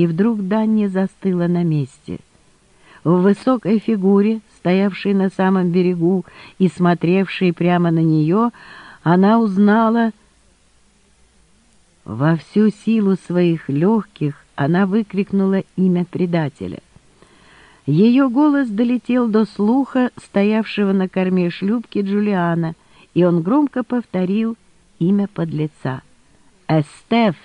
и вдруг Данни застыла на месте. В высокой фигуре, стоявшей на самом берегу и смотревшей прямо на нее, она узнала... Во всю силу своих легких она выкрикнула имя предателя. Ее голос долетел до слуха стоявшего на корме шлюпки Джулиана, и он громко повторил имя подлеца. «Эстеф!»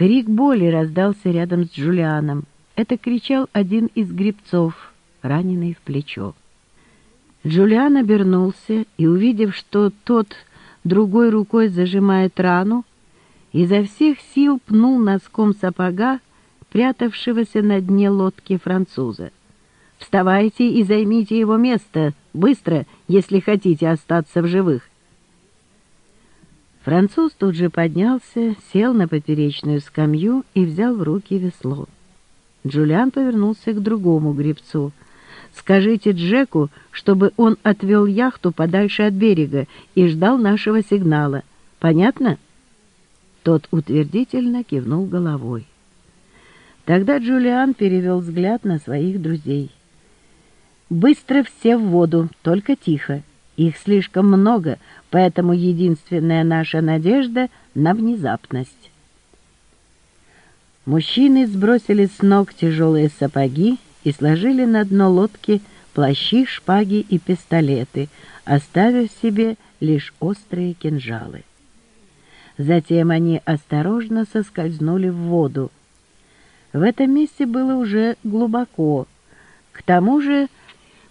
Крик боли раздался рядом с Джулианом. Это кричал один из грибцов, раненый в плечо. Джулиан обернулся и, увидев, что тот другой рукой зажимает рану, изо всех сил пнул носком сапога прятавшегося на дне лодки француза. «Вставайте и займите его место, быстро, если хотите остаться в живых». Француз тут же поднялся, сел на поперечную скамью и взял в руки весло. Джулиан повернулся к другому гребцу. «Скажите Джеку, чтобы он отвел яхту подальше от берега и ждал нашего сигнала. Понятно?» Тот утвердительно кивнул головой. Тогда Джулиан перевел взгляд на своих друзей. «Быстро все в воду, только тихо. Их слишком много, поэтому единственная наша надежда — на внезапность». Мужчины сбросили с ног тяжелые сапоги и сложили на дно лодки плащи, шпаги и пистолеты, оставив себе лишь острые кинжалы. Затем они осторожно соскользнули в воду, в этом месте было уже глубоко. К тому же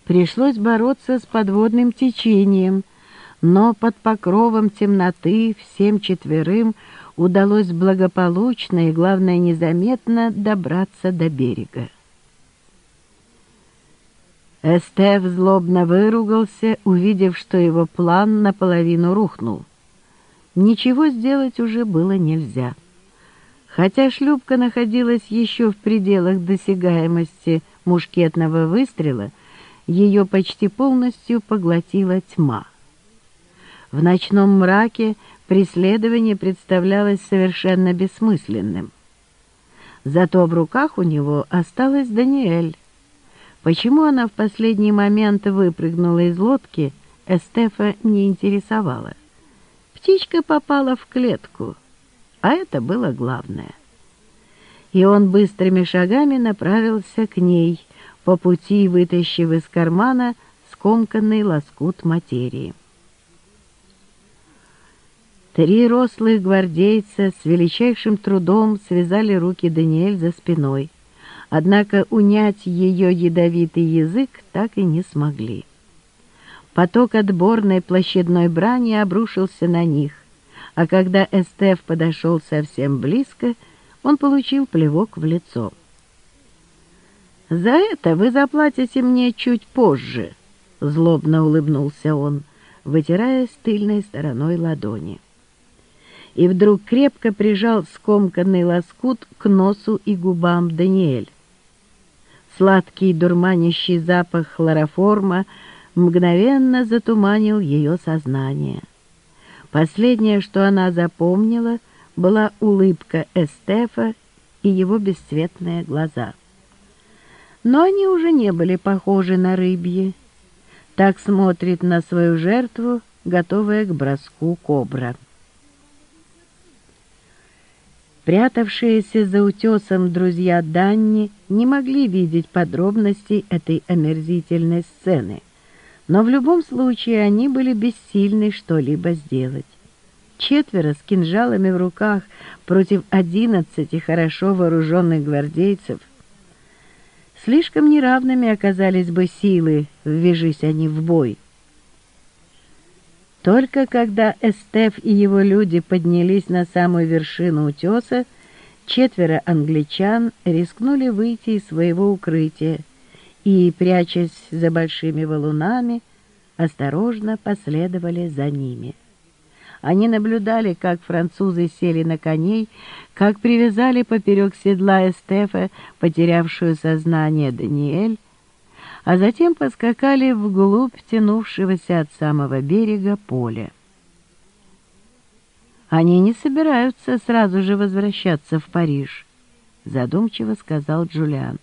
пришлось бороться с подводным течением, но под покровом темноты всем четверым удалось благополучно и, главное, незаметно добраться до берега. Эстеф злобно выругался, увидев, что его план наполовину рухнул. Ничего сделать уже было нельзя. Хотя шлюпка находилась еще в пределах досягаемости мушкетного выстрела, ее почти полностью поглотила тьма. В ночном мраке преследование представлялось совершенно бессмысленным. Зато в руках у него осталась Даниэль. Почему она в последний момент выпрыгнула из лодки, Эстефа не интересовала. Птичка попала в клетку — а это было главное. И он быстрыми шагами направился к ней, по пути вытащив из кармана скомканный лоскут материи. Три рослых гвардейца с величайшим трудом связали руки Даниэль за спиной, однако унять ее ядовитый язык так и не смогли. Поток отборной площадной брани обрушился на них, а когда Эстеф подошел совсем близко, он получил плевок в лицо. «За это вы заплатите мне чуть позже», — злобно улыбнулся он, вытирая тыльной стороной ладони. И вдруг крепко прижал скомканный лоскут к носу и губам Даниэль. Сладкий дурманящий запах хлороформа мгновенно затуманил ее сознание. Последнее, что она запомнила, была улыбка Эстефа и его бесцветные глаза. Но они уже не были похожи на рыбьи. Так смотрит на свою жертву, готовая к броску кобра. Прятавшиеся за утесом друзья Данни не могли видеть подробностей этой омерзительной сцены — но в любом случае они были бессильны что-либо сделать. Четверо с кинжалами в руках против одиннадцати хорошо вооруженных гвардейцев. Слишком неравными оказались бы силы, ввяжись они в бой. Только когда Эстеф и его люди поднялись на самую вершину утеса, четверо англичан рискнули выйти из своего укрытия и, прячась за большими валунами, осторожно последовали за ними. Они наблюдали, как французы сели на коней, как привязали поперек седла Эстефа, потерявшую сознание Даниэль, а затем поскакали вглубь тянувшегося от самого берега поля. Они не собираются сразу же возвращаться в Париж, задумчиво сказал Джулиан.